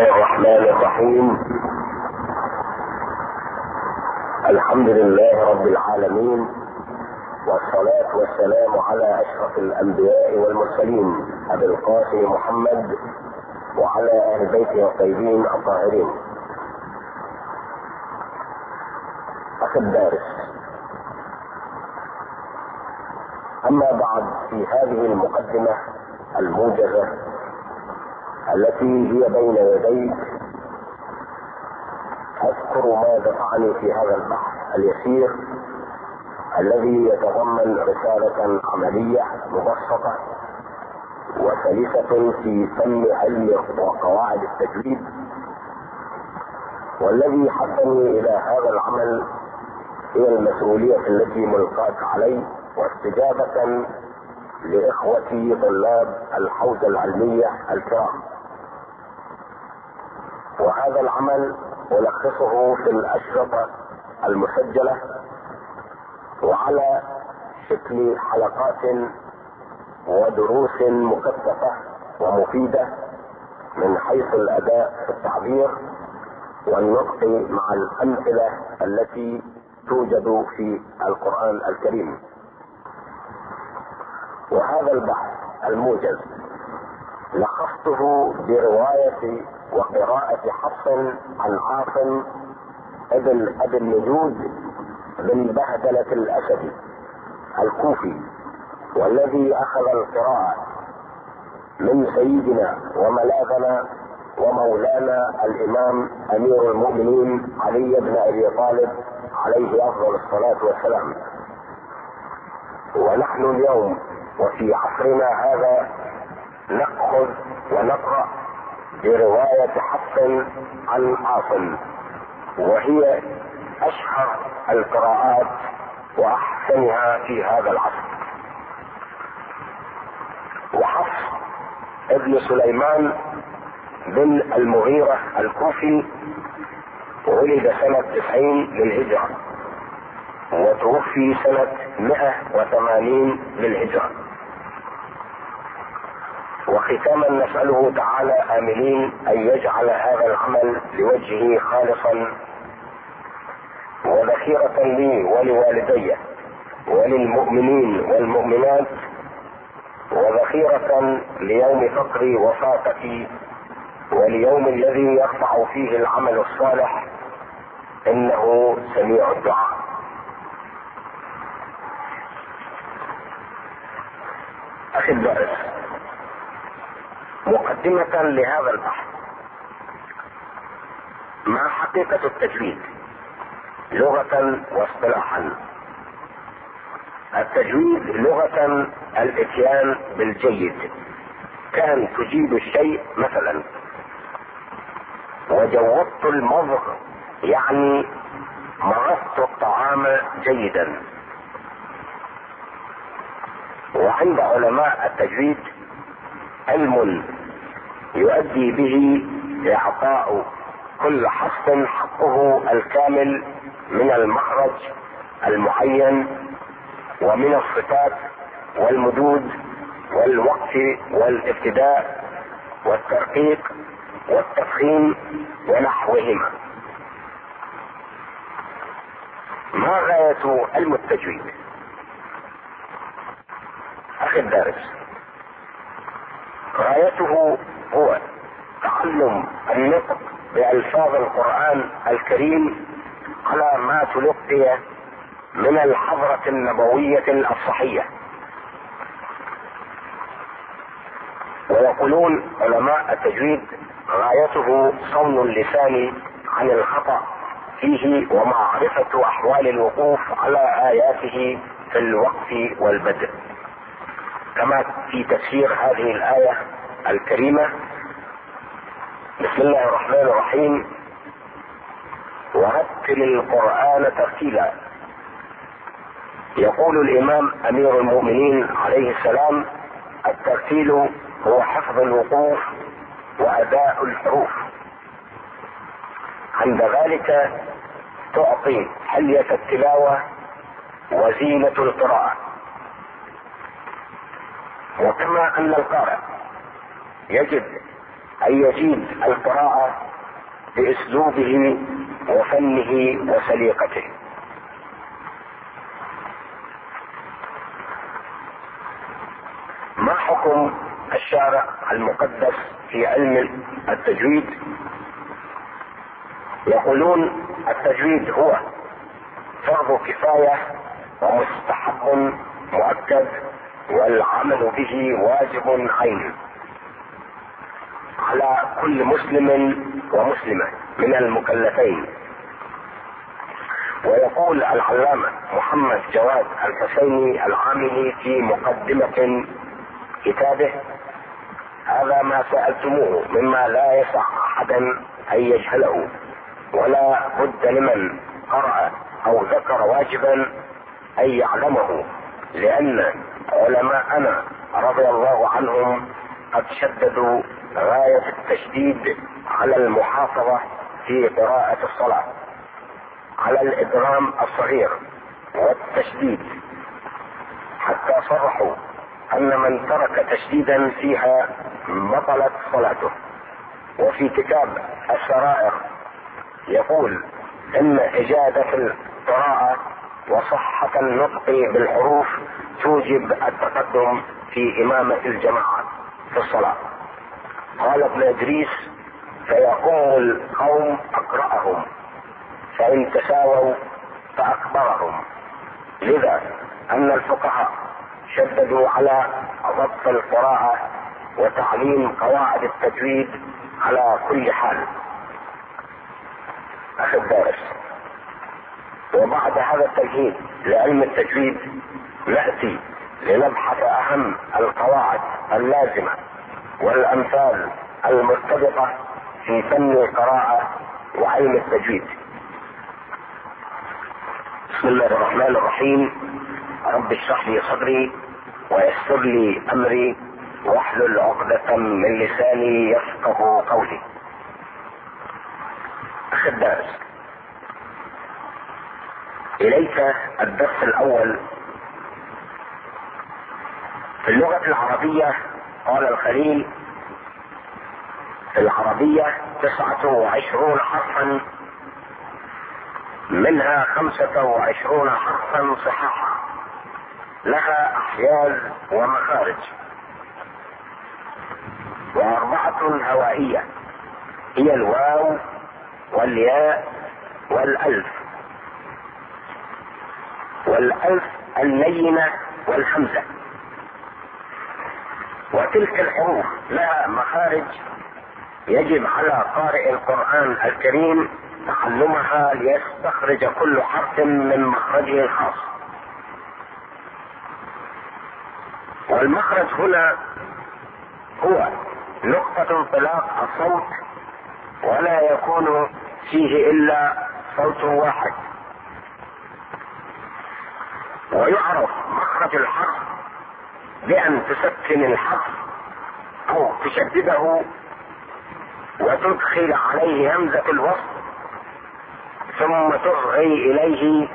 الله الرحمن الرحيم. الحمد لله رب العالمين والصلاة والسلام على أشرف الأنبياء والمرسلين أبي القاسم محمد وعلى أهل بيته الطيبين الطاهرين. أخي الدارس أما بعد في هذه المقدمة الموجزة التي هي بين يديك أذكر ما دفعني في هذا البحث اليسير الذي يتضمن رسالة عملية مبسطة وسلسة في فن علم وقواعد التجويد والذي حثني إلى هذا العمل هي المسؤولية التي ملقاة علي واستجابة لإخوتي طلاب الحوزة العلمية الكرام. وهذا العمل ألخصه في الأشرطة المسجلة وعلى شكل حلقات ودروس مكثفة ومفيدة من حيث الأداء في التعبير والنطق مع الأمثلة التي توجد في القرآن الكريم. وهذا البحث الموجز لخصته برواية وقراءة حفص عن عاصم ابن أبي النجود بن بهدلة الأسدي الكوفي والذي أخذ القراءة من سيدنا وملاذنا ومولانا الإمام أمير المؤمنين علي بن أبي طالب عليه أفضل الصلاة والسلام. ونحن اليوم وفي عصرنا هذا نأخذ ونقرأ برواية حفص عن عاصم وهي أشهر القراءات وأحسنها في هذا العصر. وحفص ابن سليمان بن المغيرة الكوفي ولد سنة تسعين للهجرة وتوفي سنة مئة وثمانين للهجرة. وختاما نسأله تعالى آملين أن يجعل هذا العمل لوجهه خالصا وذخيرة لي ولوالدي وللمؤمنين والمؤمنات وذخيرة ليوم فقري وفاتي وليوم الذي يرفع فيه العمل الصالح إنه سميع الدعاء. أخي الدرس مقدمة لهذا البحث. ما حقيقة التجويد لغة واصطلاحا. التجويد لغة الإتيان بالجيد. كان تجيد الشيء مثلا. وجودت المضغ يعني مرضت الطعام جيدا. وعند علماء التجويد علم يؤدي به إعطاء كل حرف حقه الكامل من المخرج المعين ومن الصفات والمدود والوقف والابتداء والترقيق والتفخيم ونحوهما. ما غاية علم التجويد؟ أخي الدارس. غايته هو تعلم النطق بألفاظ القرآن الكريم على ما تلقي من الحضرة النبوية الصحية ويقولون علماء التجويد غايته صون اللسان عن الخطأ فيه ومعرفة أحوال الوقوف على آياته في الوقف والبدء. كما في تفسير هذه الآية الكريمة. بسم الله الرحمن الرحيم. ورتل القرآن ترتيلا. يقول الإمام أمير المؤمنين عليه السلام الترتيل هو حفظ الوقوف وأداء الحروف. عند ذلك تعطي حلية التلاوة وزينة القراءة. وكما أن القارئ يجب أن يجيد القراءة بأسلوبه وفنه وسليقته. ما حكم الشارع المقدس في علم التجويد؟ يقولون التجويد هو فرض كفاية ومستحب مؤكد والعمل به واجب عين على كل مسلم ومسلمة من المكلفين. ويقول العلامة محمد جواد الحسيني العاملي في مقدمة كتابه هذا ما سألتموه مما لا يسع أحدا أن يجهله ولا بد لمن قرأ أو ذكر واجبا أن يعلمه لأن علماءنا رضي الله عنهم قد شددوا غاية التشديد على المحافظة في قراءة الصلاة على الإدغام الصغير والتشديد حتى صرحوا أن من ترك تشديدا فيها بطلت صلاته. وفي كتاب السرائر يقول إن اجازة القراءة وصحة النطق بالحروف توجب التقدم في إمامة الجماعة. في الصلاة. قال ابن إدريس فيقوم القوم أقرأهم فإن تساووا فأكبرهم. لذا أن الفقهاء شددوا على ضبط القراءة وتعليم قواعد التجويد على كل حال. أخي الدارس وبعد هذا التمهيد لعلم التجويد نأتي لنبحث أهم القواعد اللازمة والأمثال المرتبطة في فن القراءة وعلم التجويد. بسم الله الرحمن الرحيم. رب اشرح لي صدري ويسر لي أمري واحلل عقدة من لساني يفقه قولي. أخي الدارس إليك الدرس الأول. في اللغة العربية قال الخليل في العربية تسعة وعشرون حرفا منها خمسة وعشرون حرفا صحاحا لها أحياز ومخارج. وأربعة هوائية هي الواو والياء والألف. والألف اللينة والحمزة. وتلك الحروف لها مخارج يجب على قارئ القرآن الكريم تعلمها ليستخرج كل حرف من مخرجه الخاص. والمخرج هنا هو نقطة انطلاق الصوت ولا يكون فيه إلا صوت واحد. ويعرف مخرج الحرف بأن تسكن الحرف أو تشدده وتدخل عليه همزة الوصل ثم تصغي إليه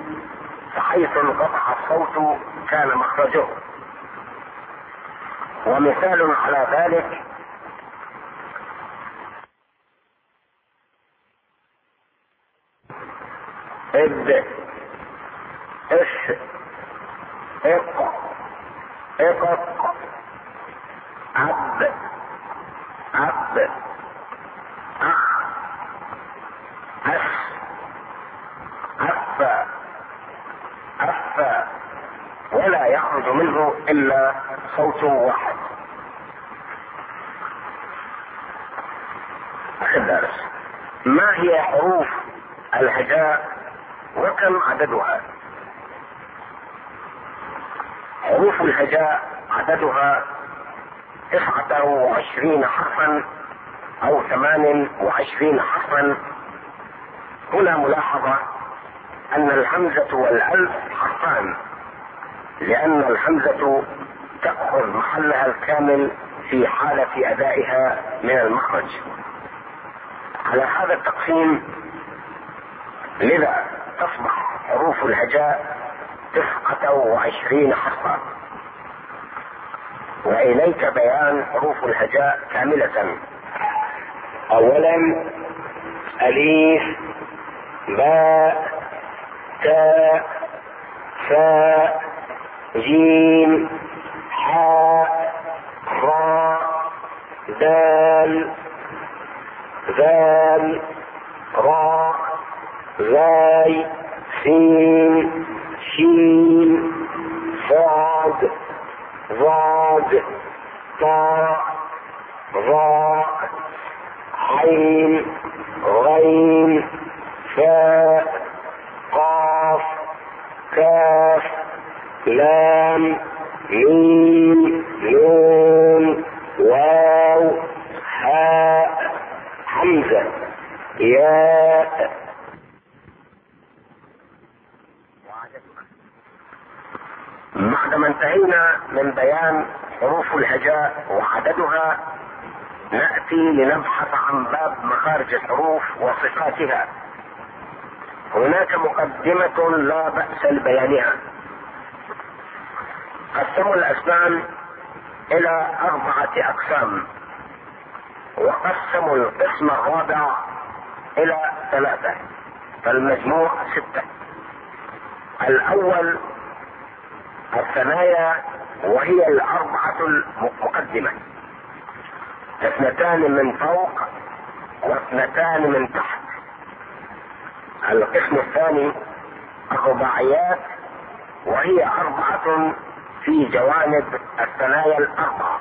فحيث انقطع الصوت كان مخرجه. ومثال على ذلك اب اف اق اقق عب عب اخ اف اف اف ولا يخرج منه إلا صوت واحد. ما هي حروف الهجاء وكم عددها؟ حروف الهجاء عددها تسعة وعشرين حرفا أو ثمان وعشرين حرفا. هنا ملاحظة أن الهمزة والألف حرفان لأن الهمزة تأخذ محلها الكامل في حالة أدائها من المخرج. على هذا التقسيم لذا تصبح حروف الهجاء تسعة وعشرين حرفا. وإليك بيان حروف الهجاء كاملة. اولا أليف باء تاء فاء جيم حاء راء دال ذال راء زاي سين شين صاد ضاد طاء ظاء عين غين فاء قاف كاف لام ميم نون واو هاء حمزة ياء بعدما انتهينا من بيان حروف الهجاء وعددها نأتي لنبحث عن باب مخارج الحروف وصفاتها. هناك مقدمة لا بأس لبيانها. قسموا الأسنان إلى أربعة أقسام. وقسموا القسم الرابع إلى ثلاثة فالمجموع ستة. الأول الثنايا وهي الأربعة المقدمة. اثنتان من فوق واثنتان من تحت. القسم الثاني الرباعيات وهي أربعة في جوانب الثنايا الأربعة.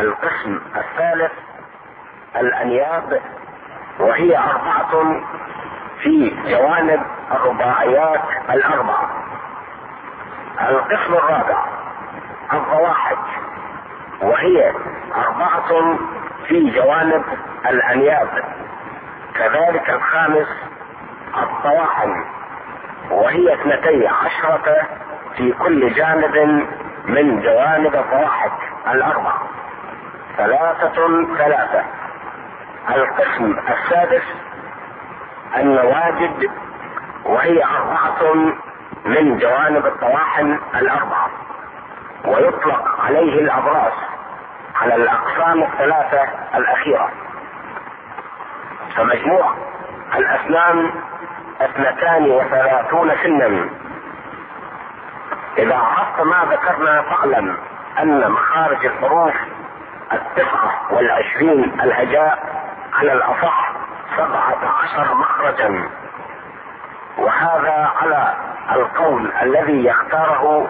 القسم الثالث الأنياب وهي أربعة في جوانب الرباعيات الأربعة. القسم الرابع الضواحك وهي أربعة في جوانب الأنياب. كذلك الخامس الطواحن وهي اثنتي عشرة في كل جانب من جوانب الضواحك الأربع. ثلاثة ثلاثة. القسم السادس النواجد وهي أربعة من جوانب الطواحن الأربعة ويطلق عليه الأبراس على الأقسام الثلاثة الأخيرة. فمجموع الأسنان اثنتان وثلاثون سنا. إذا عرفت ما ذكرنا فاعلم أن مخارج الحروف التسعة والعشرين الهجاء على الأصح سبعة عشر مخرجا. وهذا على القول الذي يختاره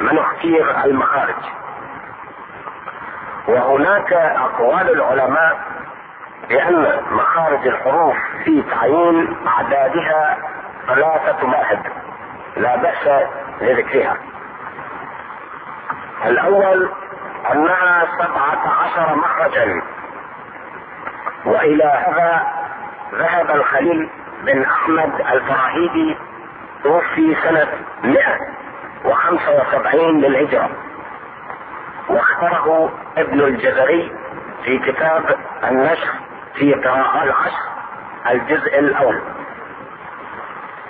من اختير المخارج. وهناك أقوال العلماء بأن مخارج الحروف في تعيين أعدادها ثلاثة مذاهب لا بأس لذكرها. الأول أنها سبعة عشر مخرجا وإلى هذا ذهب الخليل بن أحمد الفراهيدي توفي سنة 175 للهجرة. واختاره ابن الجزري في كتاب النشر في قراءة العشر الجزء الأول.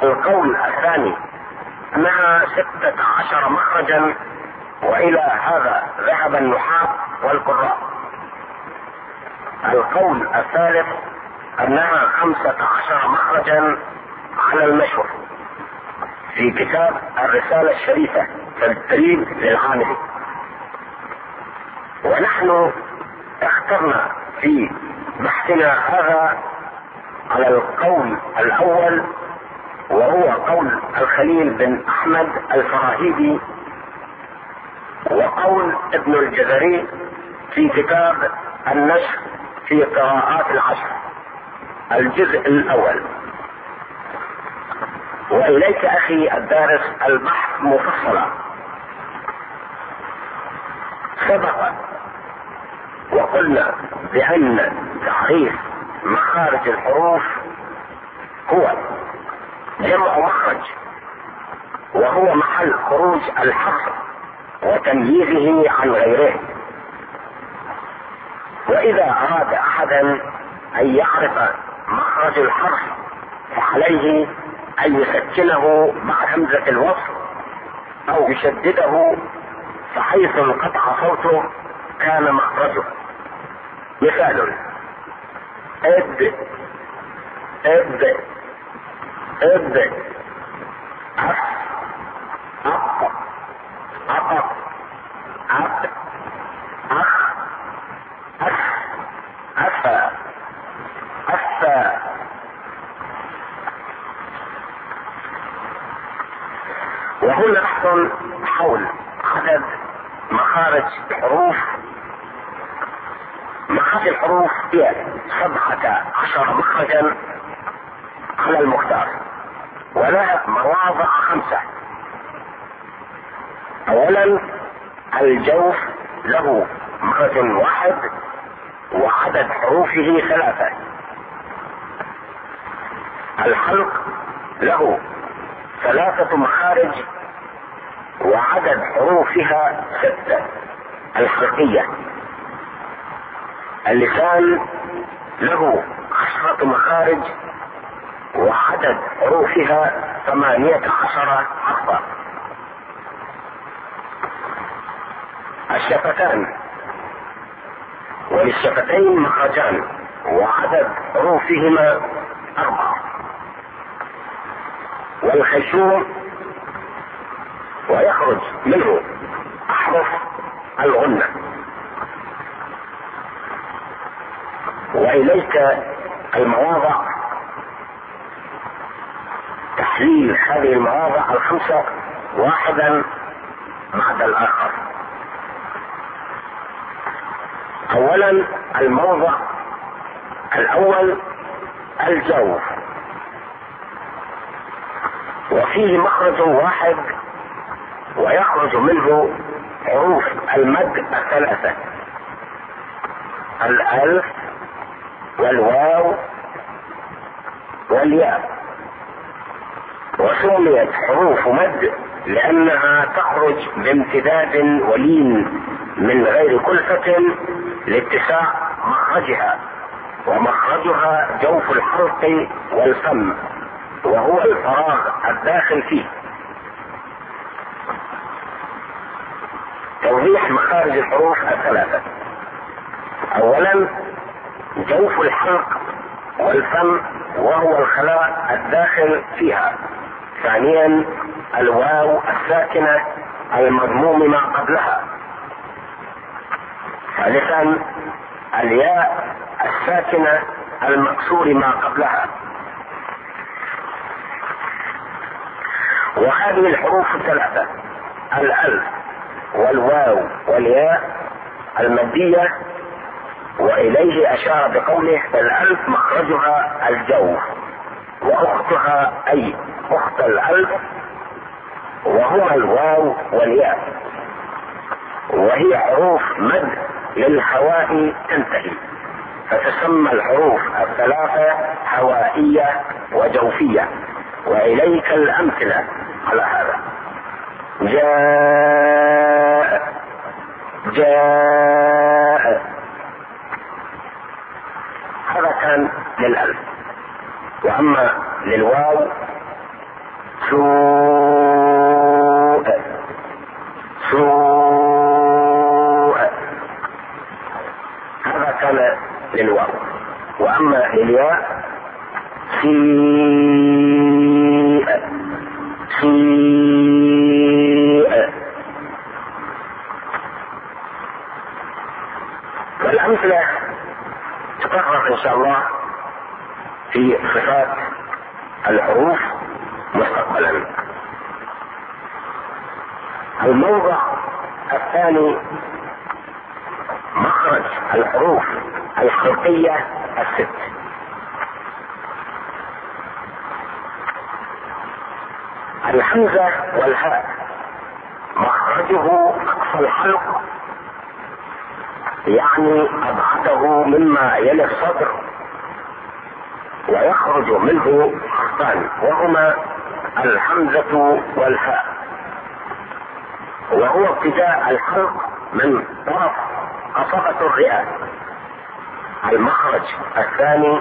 القول الثاني أنها ستة عشر مخرجا وإلى هذا ذهب النحاة والقراء. القول الثالث أنها خمسة عشر مخرجا على المشهور. في كتاب الرسالة الشريفة في التدريب للعامل. ونحن اخترنا في بحثنا هذا على القول الأول وهو قول الخليل بن أحمد الفراهيدي وقول ابن الجزري في كتاب النشر في قراءات العشر الجزء الأول. وإليك أخي الدارس البحث مفصلا. سبق وقلنا بأن تعريف مخارج الحروف هو جمع مخرج وهو محل خروج الحرف وتمييزه عن غيره. وإذا أراد أحدا أن يعرف مخرج الحرف فعليه أن يسكنه مع همزه الوصف أو يشدده فحيث انقطع صوته كان مخرجه مثال اد اد اد أف أق أق أب بحث حول. عدد مخارج الحروف مخارج الحروف هي سبعة عشر مخرجا على المختار. ولها مواضع خمسة. اولا الجوف له مخرج واحد وعدد حروفه ثلاثة. الحلق له ثلاثة مخارج وعدد حروفها ستة. الحلقية اللسان له عشرة مخارج وعدد حروفها ثمانية عشر حرفا. الشفتان. وللشفتين مخرجان وعدد حروفهما أربعة. والخيشوم ويخرج منه أحرف الغنة. وإليك المواضع. تحليل هذه المواضع الخمسة واحدا بعد الآخر. أولا الموضع الأول الجوف وفيه مخرج واحد ويخرج منه حروف المد الثلاثة. الألف والواو والياء. وسميت حروف مد لأنها تخرج بامتداد ولين من غير كلفة لاتساع مخرجها ومخرجها جوف الحلق والفم وهو الفراغ الداخل فيه. توضيح مخارج الحروف الثلاثة. اولا جوف الحلق والفم وهو الخلاء الداخل فيها. ثانيا الواو الساكنة المضموم ما قبلها. ثالثا الياء الساكنة المكسور ما قبلها. وهذه الحروف الثلاثة. الألف. والواو والياء المادية وإليه أشار بقوله الألف مخرجها الجوف وأختها أي أخت الألف وهما الواو والياء وهي حروف مد للهواء تنتهي فتسمى الحروف الثلاثة هوائية وجوفية وإليك الأمثلة على هذا. جاء جاء. هذا كان للألف. وأما للواو سوء. سوء. هذا كان للواو. وأما للياء سيء سيء والأمثلة تقرر إن شاء الله في صفات الحروف مستقبلا الموضع الثاني مخرج الحروف الخلقية الست الحمزة والهاء. مخرجه أقصى الحلق. يعني أبعده مما يلي الصدر. ويخرج منه حرفان وهما الحمزة والهاء. وهو ابتداء الحلق من طرف قصبة الرئة. المخرج الثاني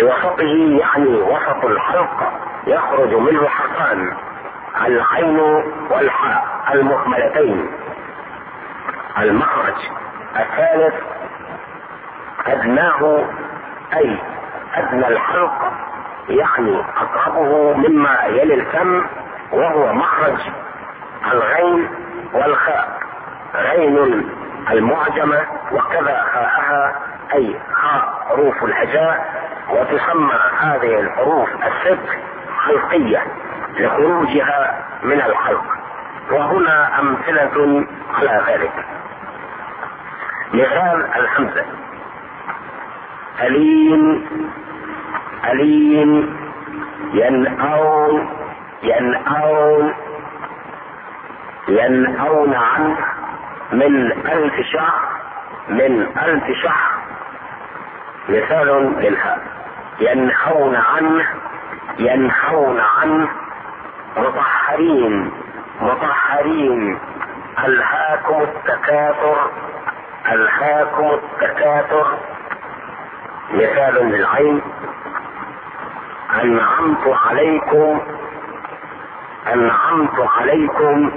لوسطه يعني وسط الحلق يخرج منه حرفان العين والحاء المهملتين المخرج الثالث أدناه أي أدنى الحلق يعني أقربه مما يلي الفم وهو مخرج الغين والخاء. غين المعجمة وكذا خاءها أي خاء حروف الهجاء وتسمى هذه الحروف الست حلقية لخروجها من الحلق وهنا أمثلة على ذلك. مثال الحمزة. أليم أليم ينأون ينأون ينأون عنه من ألف شهر من ألف شهر. مثال للهاء ينهون عنه ينهون عنه. مطهرين مطهرين. ألهاكم التكاثر؟ ألهاكم التكاثر؟ مثال للعين. أنعمت عليكم أنعمت عليكم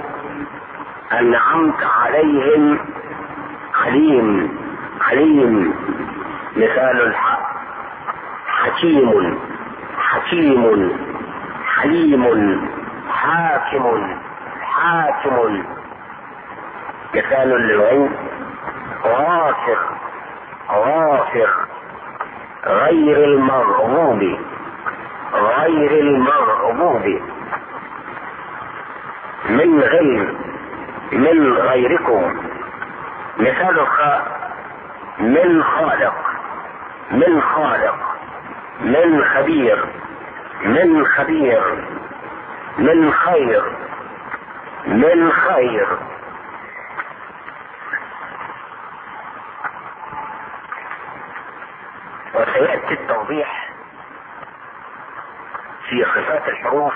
أنعمت عليهم. عليم عليم. مثال الحق حكيم حكيم حليم حاكم حاكم. مثال للعين غافر غافر غير المغضوب غير المغضوب. من غير من غيركم. مثال الخاء من خالق من خالق. من خبير من خبير من خير من خير. وسيأتي التوضيح في صفات الحروف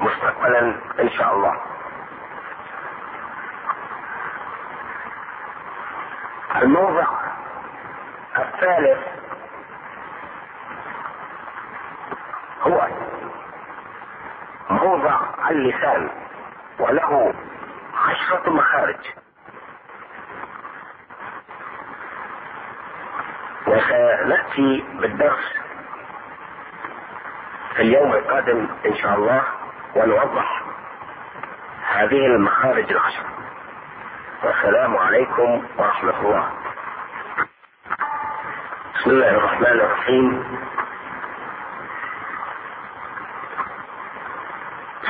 مستقبلا إن شاء الله. الموضع الثالث هو موضع اللسان وله عشرة مخارج. وسنأتي بالدرس في اليوم القادم إن شاء الله ونوضح هذه المخارج العشر. والسلام عليكم ورحمة الله. بسم الله الرحمن الرحيم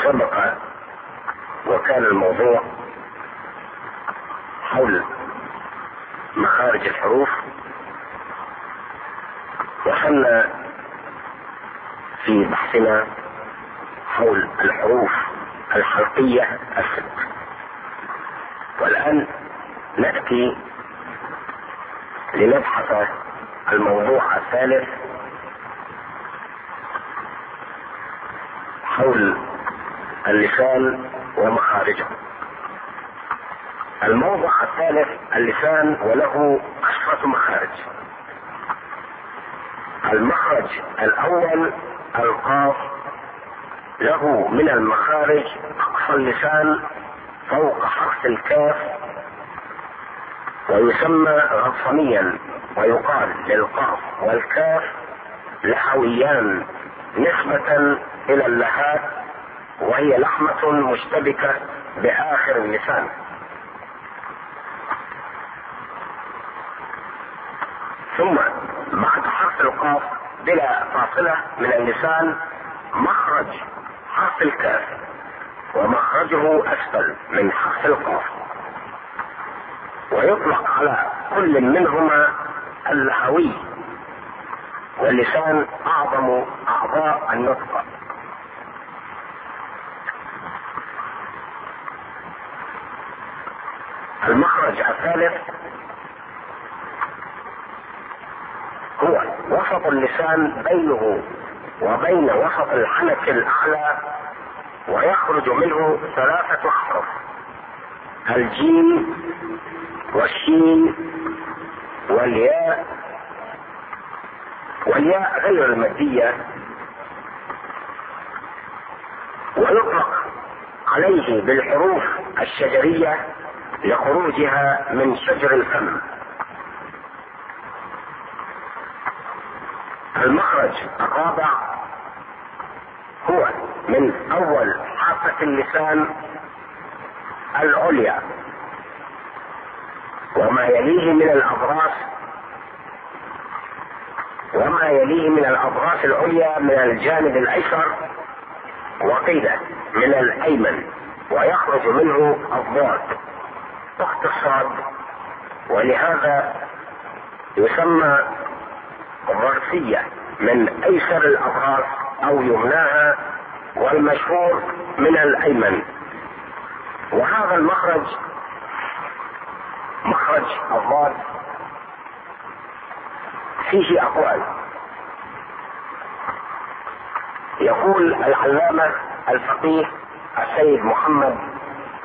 سبق وكان الموضوع حول مخارج الحروف وصلنا في بحثنا حول الحروف الحلقية الست. والآن نأتي لنبحث الموضوع الثالث حول اللسان ومخارجه. الموضع الثالث اللسان وله عشرة مخارج. المخرج الأول القاف له من المخارج أقصى اللسان فوق حرف الكاف ويسمى غصميا ويقال للقاف والكاف لحويان نسبة إلى اللهات وهي لحمة مشتبكة بآخر اللسان. ثم بعد حرف القاف بلا فاصلة من اللسان مخرج حرف الكاف ومخرجه أسفل من حرف القاف. ويطلق على كل منهما اللهوي واللسان أعظم أعضاء النطق. المخرج الثالث هو وسط اللسان بينه وبين وسط الحنك الأعلى ويخرج منه ثلاثة أحرف. الجيم والشين والياء. والياء غير المادية. ويطلق عليه بالحروف الشجرية. لخروجها من شجر الفم. المخرج الرابع هو من أول حافة اللسان العليا. وما يليه من الأضراس وما يليه من الأضراس العليا من الجانب الأيسر وقيل من الأيمن ويخرج منه الضاد. الصاد ولهذا يسمى ظرفية من أيسر الاضراس أو يمناها والمشهور من الأيمن. وهذا المخرج مخرج الضاد فيه أقوال. يقول العلامة الفقيه السيد محمد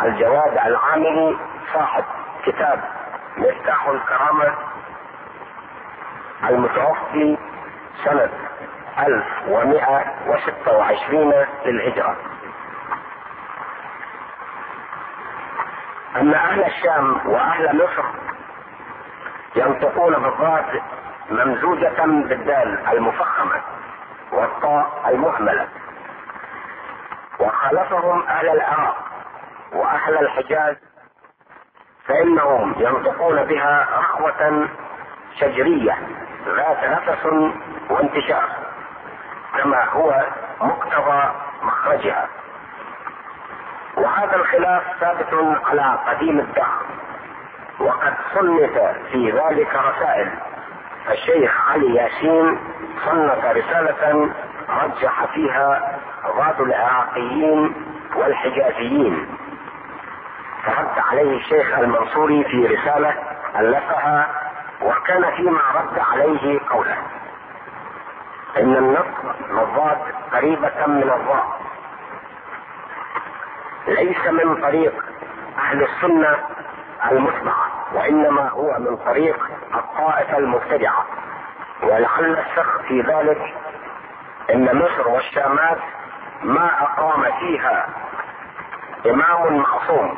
الجواد العاملي صاحب كتاب مفتاح الكرامة المتوفي سنة 1126 للهجرة. أن أهل الشام وأهل مصر ينطقون بالضاد ممزوجة بالدال المفخمة والطاء المهملة وخالفهم أهل العراق وأهل الحجاز فإنهم ينطقون بها رخوة شجرية ذات نفس وانتشار كما هو مقتضى مخرجها. وهذا الخلاف ثابت على قديم الدهر وقد صنف في ذلك رسائل. الشيخ علي ياسين صنف رسالة رجح فيها ضاد العراقيين والحجازيين. فرد عليه الشيخ المنصوري في رسالة ألفها وكان فيما رد عليه قوله. إن النطق بالضاد قريبة من الضاء ليس من طريق أهل السنة المتبعة وإنما هو من طريق الطائفة المبتدعة. ولعل السخ في ذلك إن مصر والشامات ما أقام فيها إمام معصوم.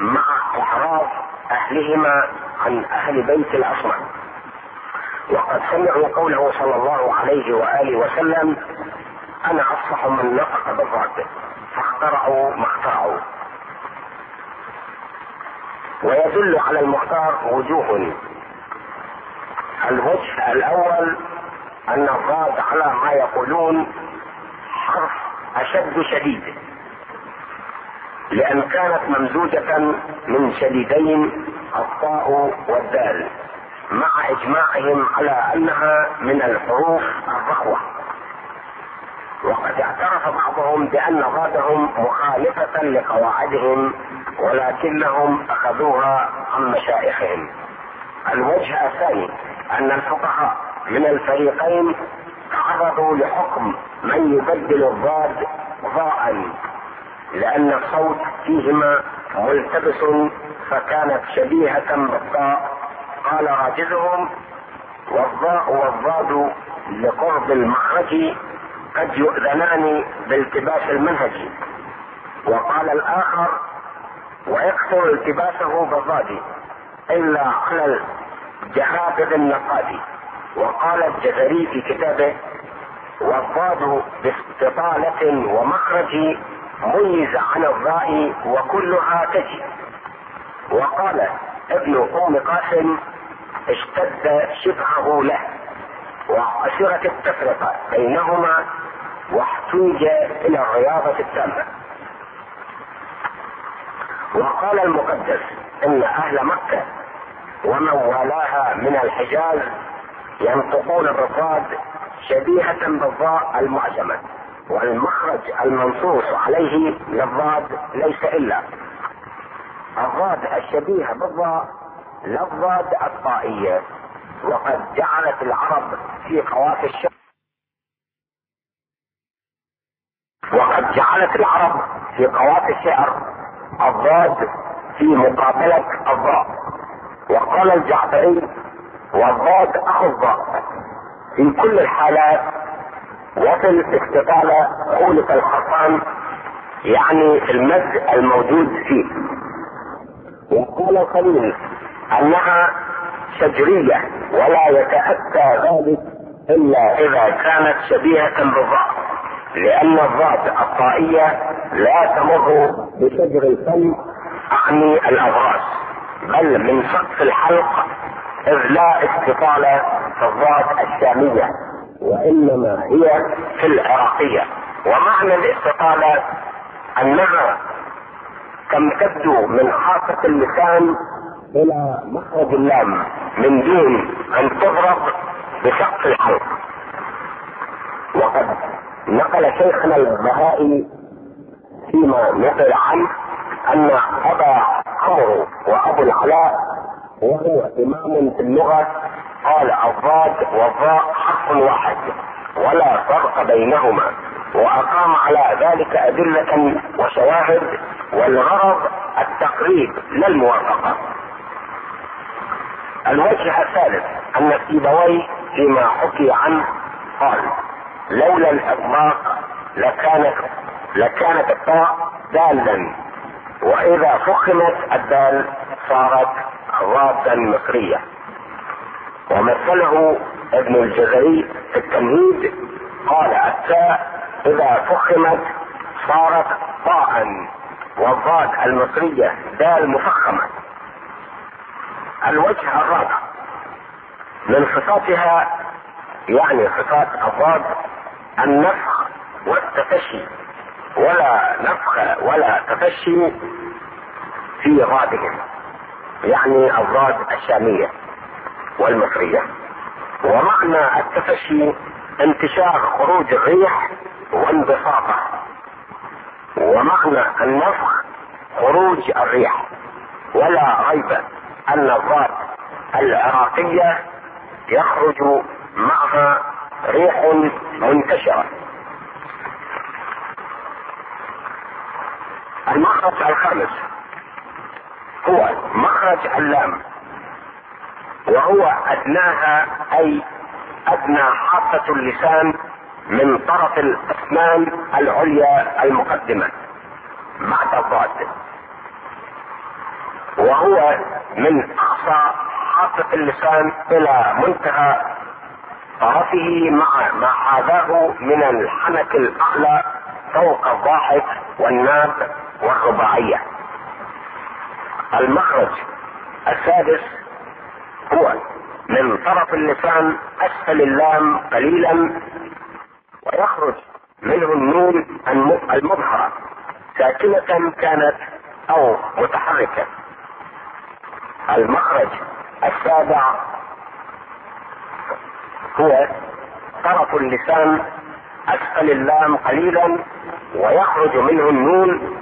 مع إحراز أهلهما عن أهل بيت الأصنام. وقد سمعوا قوله صلى الله عليه وآله وسلم أنا أصح من نطق بالرد فاخترعوا ما اخترعوا. ويدل على المختار وجوه. الوجه الأول أن الضاد على ما يقولون حرف أشد شديد. لأن كانت ممزوجة من شديدين الطاء والدال مع إجماعهم على أنها من الحروف الرخوة. وقد اعترف بعضهم بأن ضادهم مخالفة لقواعدهم ولكنهم أخذوها عن مشايخهم. الوجه الثاني أن الفقهاء من الفريقين تعرضوا لحكم من يبدل الضاد ضاء. لأن الصوت فيهما ملتبس فكانت شبيهة بالطاء. قال راجزهم والضاء والضاد لقرب المخرج قد يؤذنان بالتباس المنهج. وقال الآخر ويكثر التباسه بالضاد إلا على الجهاد النقاد. وقال الجزري في كتابه والضاد باستطالة ومخرج ميز عن الراء وكلها تجي. وقال ابن أم قاسم اشتد شبهه له وعسرت التفرقة بينهما واحتوج إلى الرياضة التامة. وقال المقدس إن أهل مكة ومن والاها من الحجاز ينطقون بالضاد شبيهة بالضاء المعجمة. والمخرج المنصوص عليه للضاد ليس إلا. الضاد الشبيهة بالضاء للضاد الطائية. وقد جعلت العرب في قوافي الشعر وقد جعلت العرب في قوافي الشعر الضاد في مقابلة الضاء. وقال الجعفري والضاد أخو الضاء. في كل الحالات وفي الاستطالة خولق الحصان يعني المد الموجود فيه. وقال الخليل أنها شجرية ولا يتأتى ذلك إلا إذا كانت شبيهة بالضاد لأن الضاد الطائية لا تمر بشجر الفم اعني الاضراس بل من سقف الحلق إذ لا استطالة في الضاد الشامية. وإنما هي في العراقية. ومعنى الاستطالة أنها تمتد من حافة اللسان إلى مخرج اللام من دون أن تضرب بسقف الحلق. وقد نقل شيخنا البهائي فيما نقل عنه أن أبا عمرو وأبو العلاء وهو إمام في اللغة قال الضاد والضاء حرف واحد ولا فرق بينهما وأقام على ذلك أدلة وشواهد والغرض التقريب لا الموافقة. الوجه الثالث أن سيبويه فيما حكي عنه قال لولا الإطلاق لكانت لكانت الطاء دالا وإذا فخمت الدال صارت رادا مصريه ومثله ابن الجزري في التمهيد قال التاء إذا فخمت صارت طاء والضاد المصرية دال مفخمة. الوجه الرابع. من صفاتها يعني صفات الضاد النفخ والتفشي. ولا نفخ ولا تفشي في ضادهم. يعني الضاد الشامية والمصرية. ومعنى التفشي انتشار خروج الريح وانبساطه. ومعنى النفخ خروج الريح. ولا ريب أن الضاد العراقية يخرج معها ريح منتشرة. المخرج الخامس هو مخرج اللام. وهو أدناها أي أدنى حافة اللسان من طرف الأسنان العليا المقدمة بعد الضاد. وهو من أقصى حافة اللسان إلى منتهى طرفه مع ما حاذاه من الحنك الأعلى فوق الضاحك والناب والرباعية. المخرج السادس هو من طرف اللسان أسفل اللام قليلا ويخرج منه النون المظهرة. ساكنة كانت أو متحركة. المخرج السابع هو طرف اللسان أسفل اللام قليلا ويخرج منه النون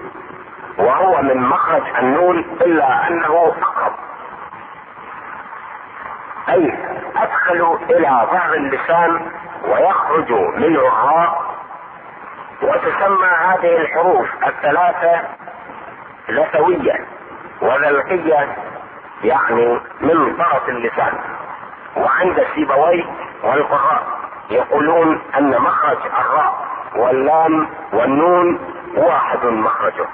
وهو من مخرج النون إلا أنه أقرب. أي أدخل إلى ظهر اللسان ويخرج منه الراء وتسمى هذه الحروف الثلاثة لثوية وذلقية يعني من طرف اللسان. وعند سيبويه والقراء يقولون أن مخرج الراء واللام والنون واحد مخرجه.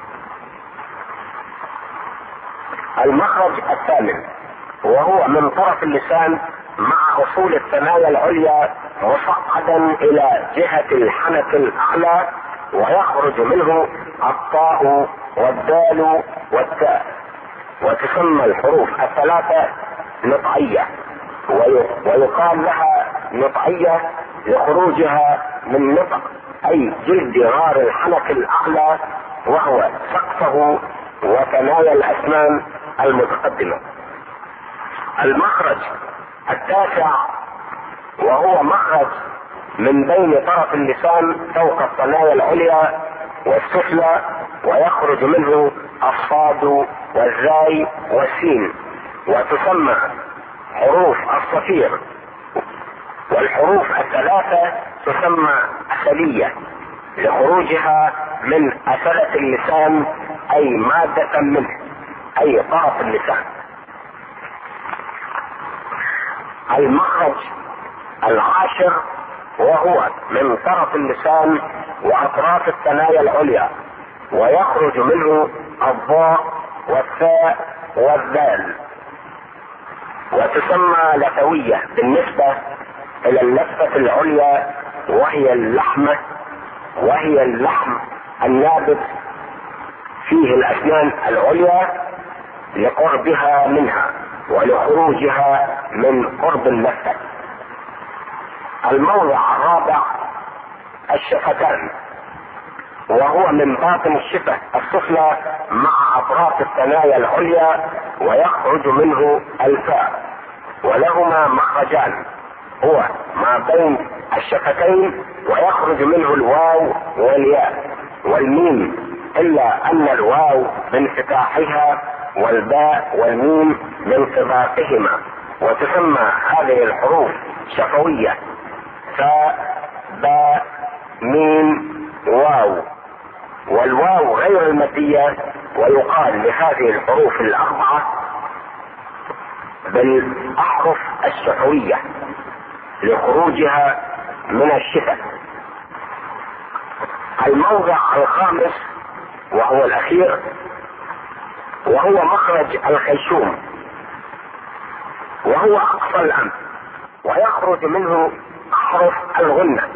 المخرج الثامن وهو من طرف اللسان مع أصول الثنايا العليا مصعدا إلى جهة الحنك الأعلى ويخرج منه الطاء والدال والتاء وتسمى الحروف الثلاثة نطعية ويقال لها نطعية لخروجها من نطق أي جلد غار الحنك الأعلى وهو سقفه وثنايا الأسنان المتقدمة. المخرج التاسع وهو مخرج من بين طرف اللسان فوق الثنايا العليا والسفلى ويخرج منه الصاد والزاي والسين وتسمى حروف الصفير. والحروف الثلاثة تسمى أثلية لخروجها من أثلة اللسان أي مادة منه. أي طرف اللسان. المخرج العاشر وهو من طرف اللسان وأطراف الثنايا العليا ويخرج منه الضاء والثاء والذال. وتسمى لثوية بالنسبة إلى اللفة العليا وهي اللحمة وهي اللحم النابت. فيه الأسنان العليا لقربها منها ولخروجها من قرب اللفة الموضع الرابع الشفتان وهو من باطن الشفة السفلى مع أطراف الثنايا العليا ويخرج منه الفاء ولهما مخرجان هو ما بين الشفتين ويخرج منه الواو والياء والميم إلا أن الواو بانفتاحها والباء والميم بانقباضهما وتسمى هذه الحروف شفوية. فاء باء ميم واو. والواو غير المادية ويقال لهذه الحروف الأربعة بالأحرف الشفوية لخروجها من الشفة الموضع الخامس وهو الأخير وهو مخرج الخيشوم. وهو أقصى الأنف ويخرج منه أحرف الغنة.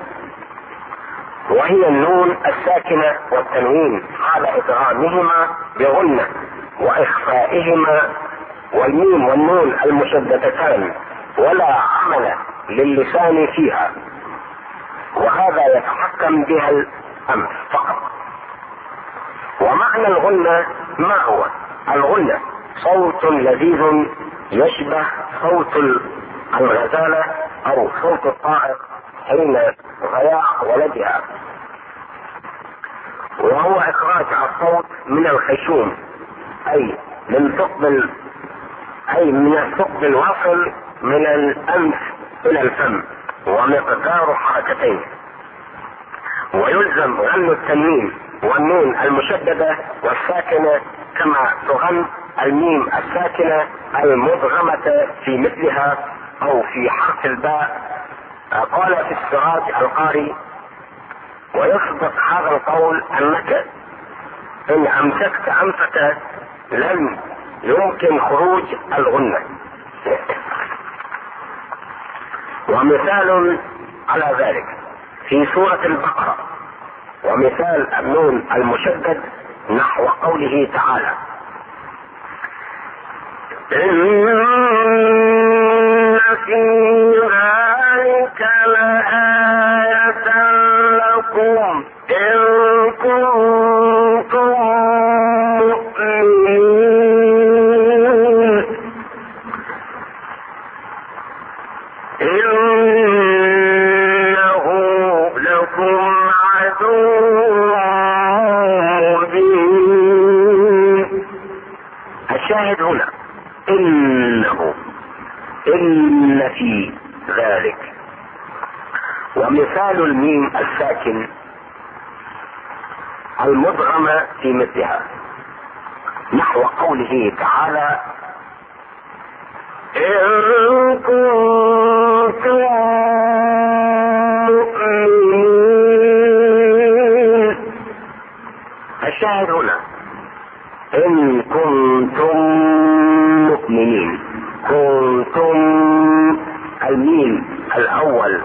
وهي النون الساكنة والتنوين حال إدغامهما بغنة وإخفائهما والميم والنون المشددتان ولا عمل للسان فيها. وهذا يتحكم بها الأنف فقط. ومعنى الغنة ما هو؟ الغنة. صوت لذيذ يشبه صوت الغزالة أو صوت الطائر حين غياء ولدها. وهو إخراج الصوت من الخشوم. أي من ثقب أي من الثقب الواصل من الأنف إلى الفم ومقدار حركتين. ويلزم غن التنوين والنون المشددة والساكنة كما تغن الميم الساكنة المدغمة في مثلها أو في حرف الباء. قال في السراج القاري ويصدق هذا القول أنك إن أمسكت أنفك لم يمكن خروج الغنة. ومثال على ذلك في سورة البقرة ومثال النون المشدد نحو قوله تعالى. إن في ومثال الميم الساكن المدغمة في مثلها. نحو قوله تعالى إن كنتم مؤمنين. الشاهد هنا إن كنتم مؤمنين كنتم الميم الأول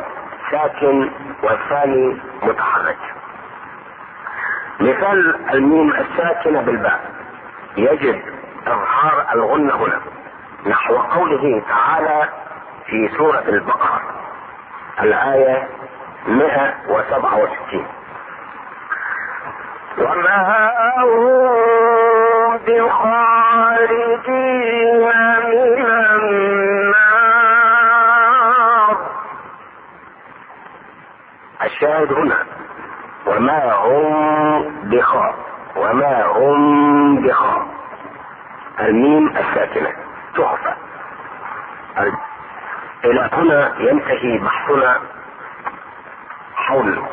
ساكن والثاني متحرك. مثال الميم الساكنة بالباء. يجب إظهار الغنة هنا. نحو قوله تعالى في سورة البقرة الآية 167 وما هم بخارجين من النار الشاهد هنا. وما هم بخاء وما هم بخاء الميم الساكنة. تحفة. إلى هنا ينتهي بحثنا حول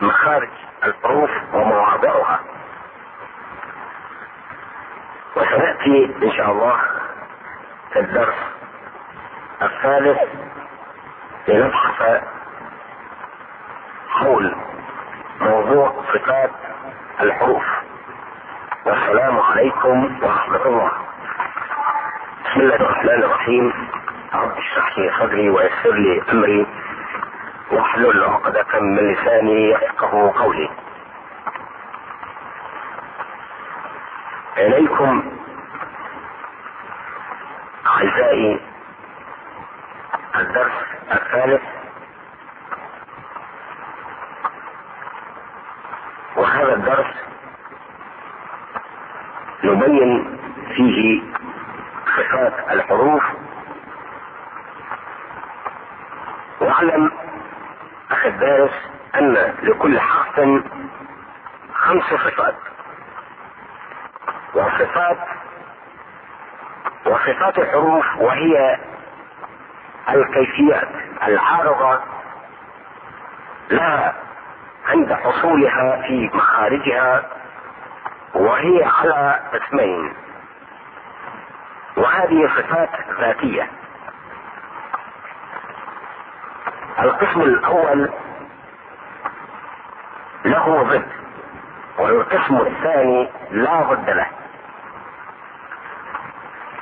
مخارج الحروف ومواضعها. وسنأتي إن شاء الله في الدرس الثالث لنبحث حول موضوع صفات الحروف. والسلام عليكم ورحمة الله. بسم الله الرحمن الرحيم. رب اشرح لي صدري ويسر لي أمري. واحلل عقدة من لساني يفقه قولي. إليكم أعزائي الدرس الثالث وهذا الدرس نبين فيه صفات الحروف. واعلم أخي الدارس أن لكل حرف خمس صفات. وصفات وصفات الحروف وهي الكيفيات العارضة. لها عند حصولها في مخارجها وهي على قسمين وهذه صفات ذاتية. القسم الأول له ضد والقسم الثاني لا ضد له.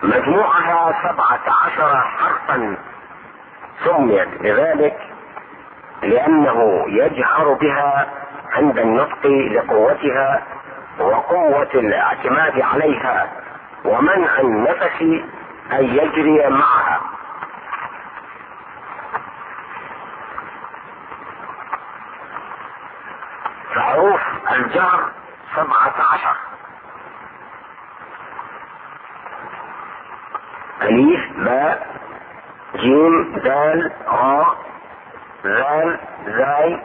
مجموعها سبعة عشر حرفا سميت بذلك. لأنه يجهر بها عند النطق لقوتها وقوة الاعتماد عليها ومنع النفس أن يجري معها. فحروف الجهر سبعة عشر. أليف باء جيم دال راء ذال زاي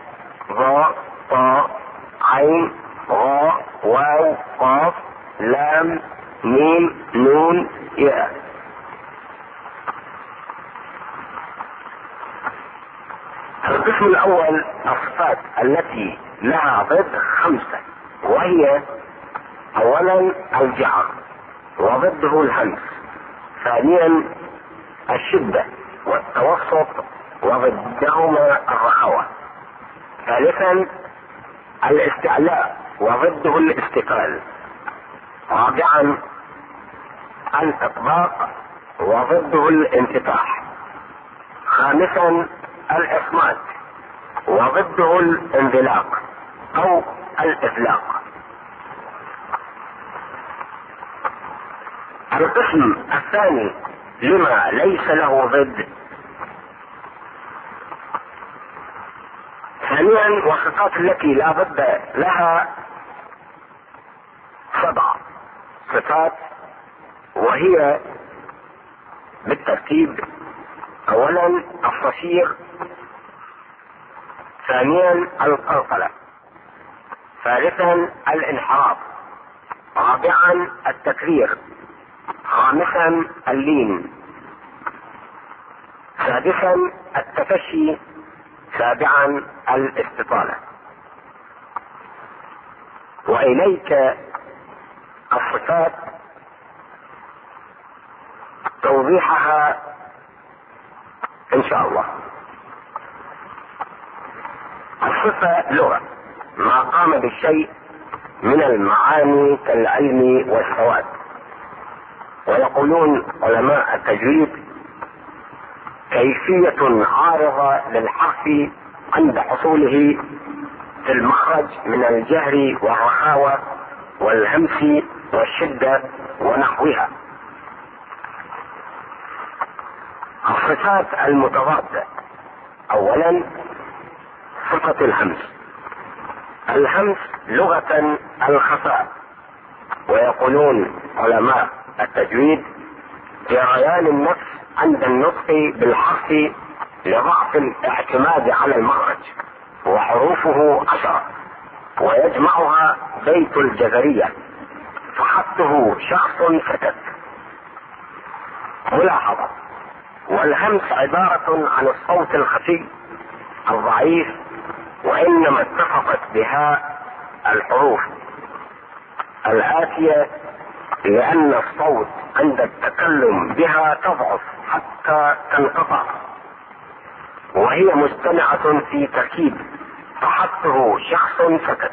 ظاء طاء عين غاء واو قاف لام ميم نون ياء. القسم الأول الصفات التي لها ضد خمسة وهي اولا الجعر وضده الهمس. ثانيا الشدة والتوسط وضدهما الرخوه ثالثا الاستعلاء وضده الاستقلال. رابعا الإطباق وضده الانفتاح. خامسا الإصمات وضده الانزلاق أو الاطلاق القسم الثاني لما ليس له ضد ثانيا والصفات التي لا ضد لها سبع صفات وهي بالترتيب. اولا الصفير ثانيا القلقلة ثالثا الانحراف رابعا التكرير خامسا اللين سادسا التفشي سابعا الاستطالة. وإليك الصفات توضيحها إن شاء الله. الصفة لغة. ما قام بالشيء من المعاني كالعلم والثواب ويقولون علماء التجويد كيفية عارضة للحرف عند حصوله في المخرج من الجهر والرخاوة والهمس والشدة ونحوها. الصفات المتضادة اولا صفة الهمس. الهمس لغة الخفاء. ويقولون علماء التجويد جريان النفس عند النطق بالحرف لضعف الاعتماد على المخرج وحروفه عشرة ويجمعها بيت الجزرية فحطه شخص سكت ملاحظة والهمس عبارة عن الصوت الخفي الضعيف وإنما اتفقت بها الحروف. الآتية لأن الصوت عند التكلم بها تضعف حتى تنقطع. وهي مجتمعة في تركيب. فحطه شخص سكت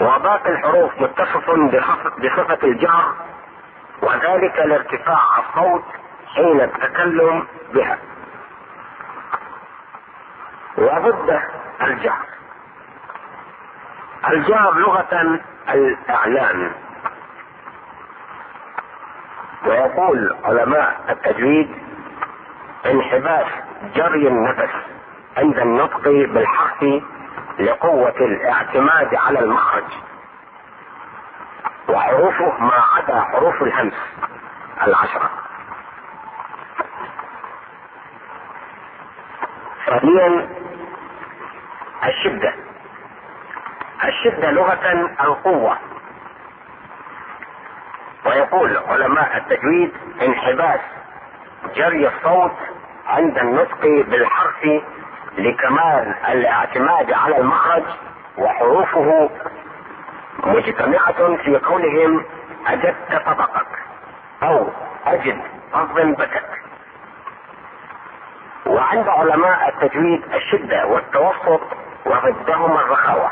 وباقي الحروف متصف بصفة الجهر وذلك لارتفاع الصوت حين التكلم بها. وضده الجهر الجهر لغة الإعلان. ويقول علماء التجويد انحباس جري النفس عند النطق بالحرف لقوة الاعتماد على المخرج. وحروفه ما عدا حروف الهمس العشرة. ثانيا الشدة. الشدة لغة القوة. ويقول علماء التجويد انحباس جري الصوت عند النطق بالحرف لكمال الاعتماد على المخرج وحروفه مجتمعة في قولهم أجدت طبقك أو أجد بكت وعند علماء التجويد الشدة والتوسط وضدهما الرخاوة.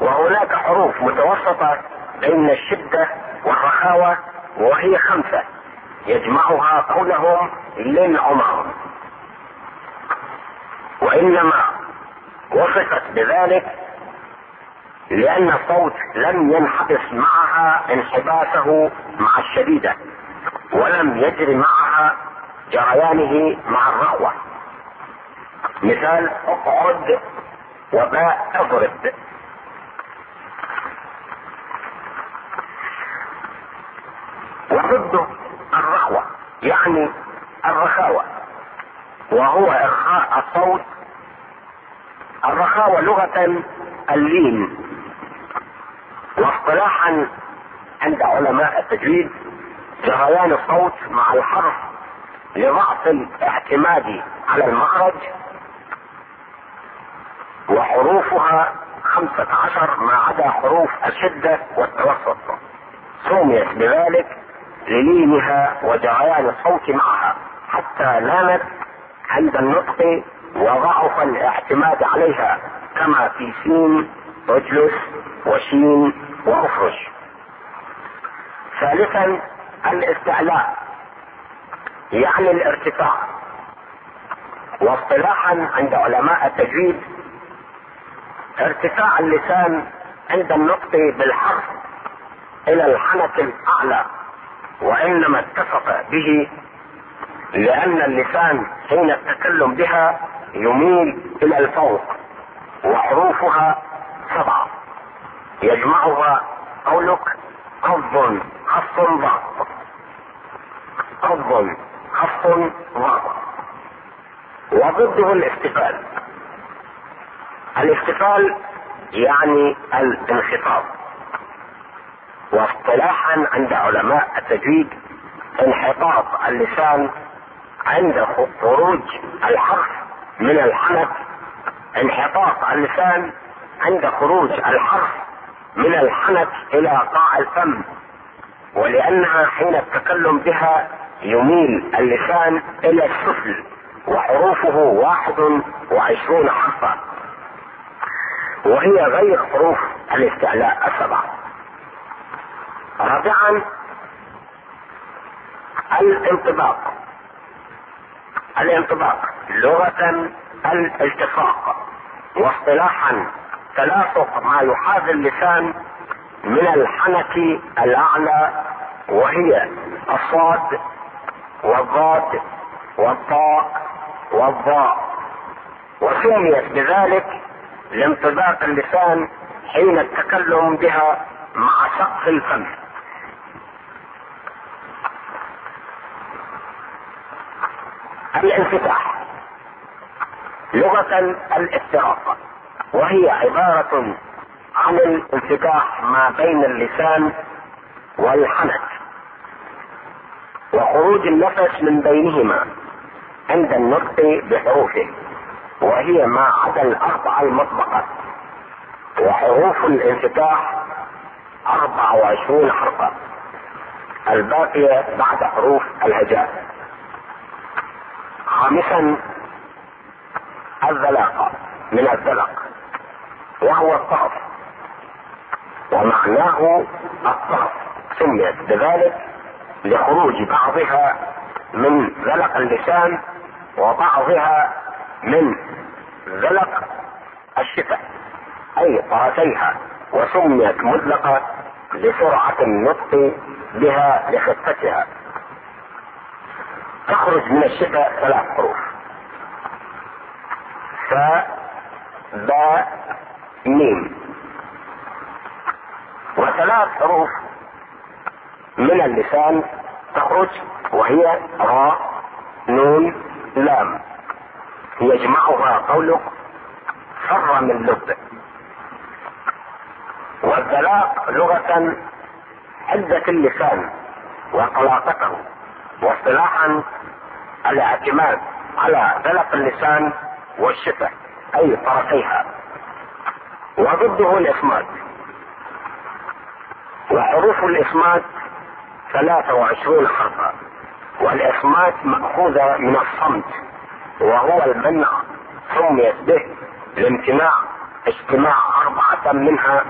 وهناك حروف متوسطة بين الشدة والرخاوة وهي خمسة. يجمعها قولهم للعمر وإنما وصفت بذلك لأن الصوت لم ينحبس معها انحباسه مع الشديدة ولم يجري معها جريانه مع الرخوة مثال اقعد وباء اضرب. وضده يعني الرخاوة. وهو إرخاء الصوت. الرخاوة لغة اللين. واصطلاحا عند علماء التجويد جريان الصوت مع الحرف لضعف الاعتماد على المخرج. وحروفها خمسة عشر ما عدا حروف الشدة والتوسط. سميت بذلك للينها وجريان الصوت معها حتى نامت عند النطق وضعف الاعتماد عليها كما في سين اجلس وشين وأفرش. ثالثا الاستعلاء يعني الارتفاع. واصطلاحا عند علماء التجويد ارتفاع اللسان عند النطق بالحرف إلى الحنك الأعلى. وإنما اتصف به لأن اللسان حين التكلم بها يميل إلى الفوق وحروفها سبعه يجمعها قولك قبض خف ضغط قبض خف ضغط وضده الاستفال الاستفال يعني الانخفاض. واصطلاحا عند علماء التجويد انحطاط اللسان عند خروج الحرف من الحنك انحطاط اللسان عند خروج الحرف من الحنك إلى قاع الفم. ولأنها حين التكلم بها يميل اللسان إلى السفل وحروفه واحد وعشرون حرفا. وهي غير حروف الاستعلاء السبعه رابعا الانطباق. الانطباق. لغة الالتصاق واصطلاحا تلاصق ما يحاذي اللسان من الحنك الأعلى وهي الصاد والضاد والطاء والضاء. وسميت بذلك لانطباق اللسان حين التكلم بها مع سقف الفم. الانفتاح لغة الافتراق. وهي عبارة عن الانفتاح ما بين اللسان والحنك. وخروج النفس من بينهما عند النطق بحروفه. وهي ما عدا الأربعة المطبقة. وحروف الانفتاح أربع وعشرون حرفا. الباقية بعد حروف الهجاء. خامسا الذلاقة من الذلق وهو الطرف ومعناه الطرف سميت بذلك لخروج بعضها من زلق اللسان وبعضها من زلق الشفة أي طرفيها وسميت مزلقة لسرعة النطق بها لخفتها. تخرج من الشفة ثلاث حروف ف باء ميم. وثلاث حروف من اللسان تخرج وهي راء نون لام. يجمعها قولك فر من لب. والذلاق لغة حدة اللسان وطلاقته واصطلاحا الاعتماد على ذلق اللسان والشفة أي طرفيها. وضده الاصمات وحروف الاصمات ثلاثة وعشرون حرفا. والاصمات مأخوذة من الصمت وهو المنع سميت به لامتناع اجتماع أربعة منها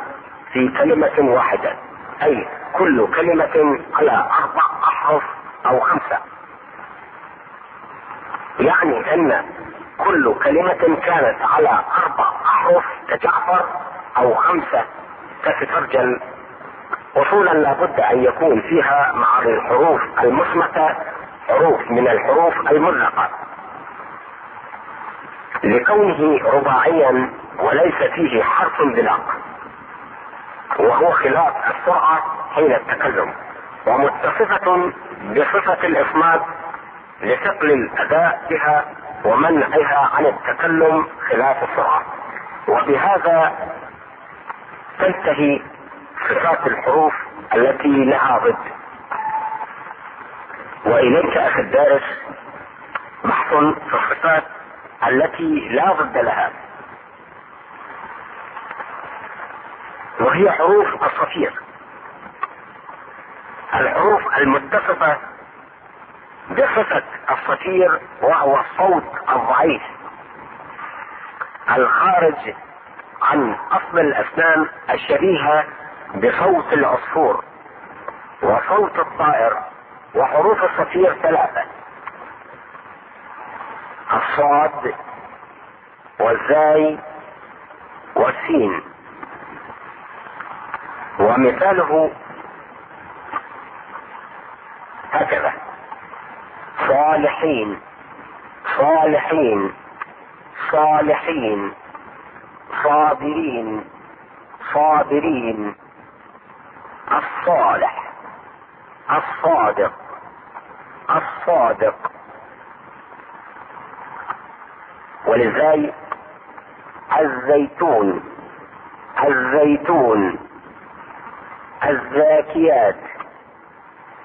في كلمة واحدة أي كل كلمة على أربع أحرف أو خمسة. يعني أن كل كلمة كانت على أربع أحرف كجعفر أو خمسة كسترجل. اصولا لابد أن يكون فيها مع الحروف المصمتة حروف من الحروف المرقة لكونه رباعيا وليس فيه حرف بلاق وهو خلاف السرعة حين التكلم. ومتصفة بصفة الإصمات لثقل الأداء بها ومنعها عن التكلم خلاف السرعة وبهذا تنتهي صفات الحروف التي لها ضد. وإليك أخي الدارس بحث في الصفات التي لا ضد لها. وهي حروف الصفير. الحروف المتصفة بصفة الصفير وهو الصوت الضعيف الخارج عن أصل الأسنان الشبيهة بصوت العصفور وصوت الطائر وحروف الصفير ثلاثة الصاد والزاي والسين. ومثاله هكذا. صالحين. صالحين. صالحين. صابرين. صابرين. الصالح. الصادق. الصادق. ولذلك الزيتون. الزيتون. الزاكيات.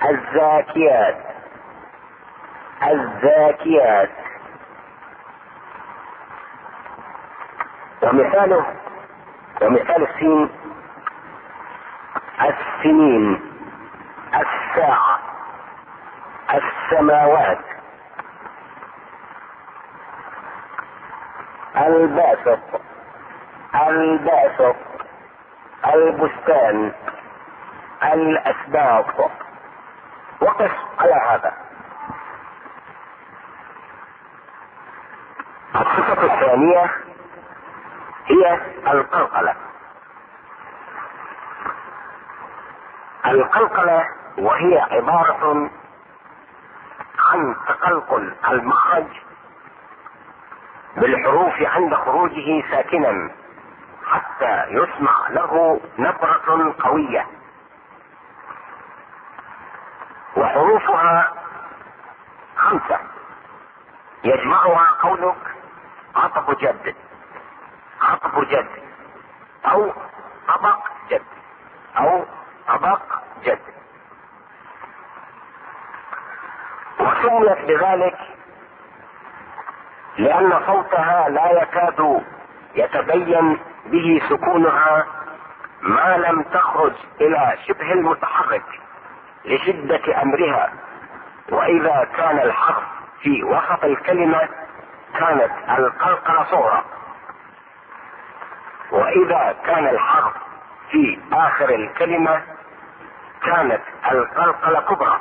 الزاكيات الزاكيات ومثاله ومثال السين السنين الساعة السماوات. الباسط الباسط البستان الأسباط. وقف على هذا. الصفة الثانية هي القلقلة. القلقلة وهي عبارة عن تقلقل المخرج بالحروف عند خروجه ساكنا حتى يسمع له نبرة قوية. وحروفها خمسة. يجمعها قولك عطب جد. عطب جد. أو طبق جد. أو طبق جد. وسميت بذلك لأن صوتها لا يكاد يتبين به سكونها ما لم تخرج إلى شبه المتحرك لشدة أمرها. وإذا كان الحرف في وسط الكلمة كانت القلقلة صغرى وإذا كان الحرف في آخر الكلمة كانت القلقلة كبرى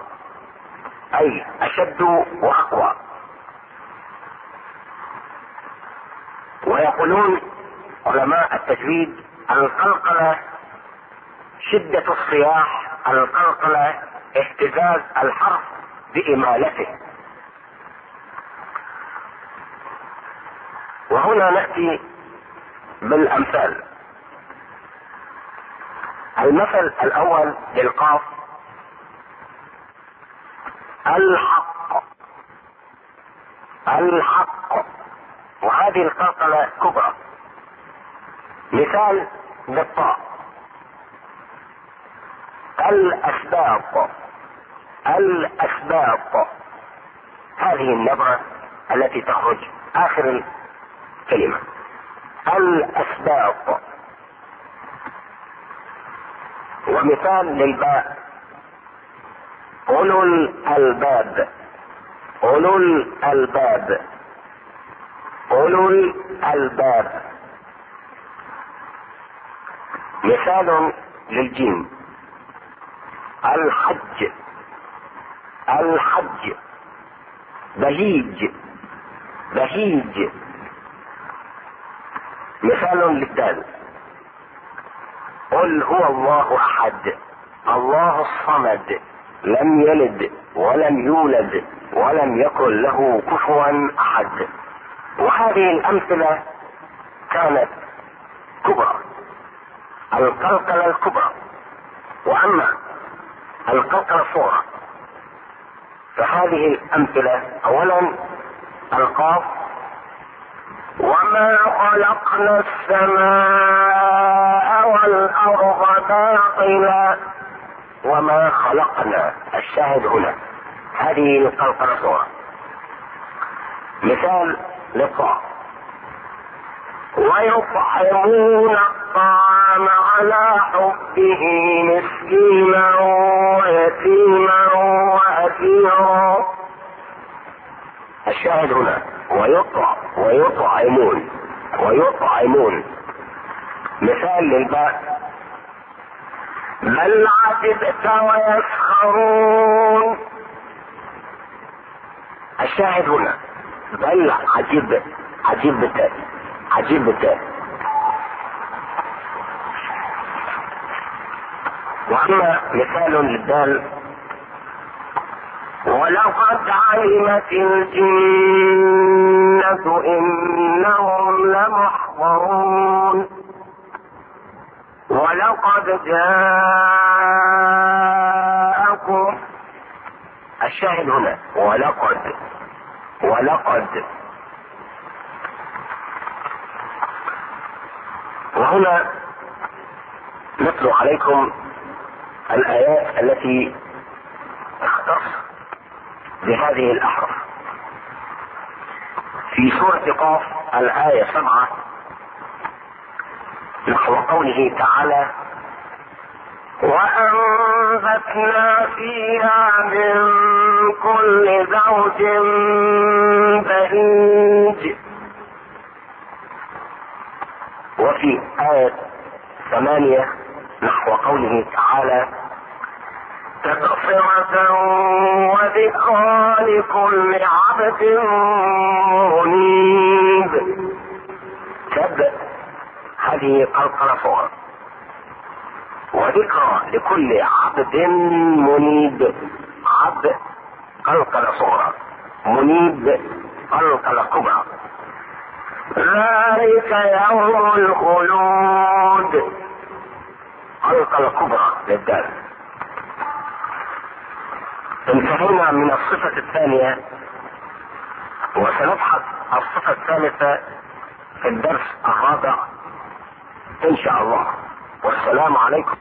أي أشد وأقوى. ويقولون علماء التجويد القلقلة شدة الصياح القلقلة اهتزاز الحرف بإمالته. وهنا نأتي بالأمثال. المثل الأول للقاف. الحق. الحق. وهذه القلقلة كبرى. مثال بالطاء الأسباط الأسباط هذه النبرة التي تخرج آخر الكلمة. الأسباط ومثال للباء. أولو الألباب. أولو الألباب. أولو الألباب. مثال للجن. الحج. الحج. بهيج. بهيج. مثال للدال قل هو الله أحد. الله الصمد. لم يلد ولم يولد ولم يكن له كفوا أحد. وهذه الأمثلة كانت كبرى. القلقلة الكبرى. وأما القلقلة الصغرى. فهذه الأمثلة اولا القاف. وما خلقنا السماء والارض باطلا. وما خلقنا. الشاهد هنا. هذه الصغرى مثال للطاعه ويطعمون الطعام على حبه مسكينا ويتيما وأسيرا. الشاهد هنا ويطع ويطعمون ويطعمون. مثال للباء. بل عجبت ويسخرون. الشاهد هنا بل عجب عجبت. عجبت وأما مثال للدال ولقد علمت الجنة إنهم لمحضرون ولقد جاءكم الشاهد هنا ولقد ولقد وهنا نتلو عليكم الآيات التي تختص بهذه الأحرف. في سورة قاف الآية سبعة نحو قوله تعالى وأنبتنا فيها من كل زوج بهيج. وفي آية ثمانية نحو قوله تعالى تبصرة وذكرى لكل عبد منيب. تب هذه قلقلة صغرى وذكرى لكل عبد منيب. عبد قلقلة صغرى. منيب قلقلة كبرى. ذلك يوم الخلود. قلقلة كبرى للدار. انتهينا من الصفة الثانية وسنبحث الصفة الثالثة في الدرس الرابع إن شاء الله. والسلام عليكم.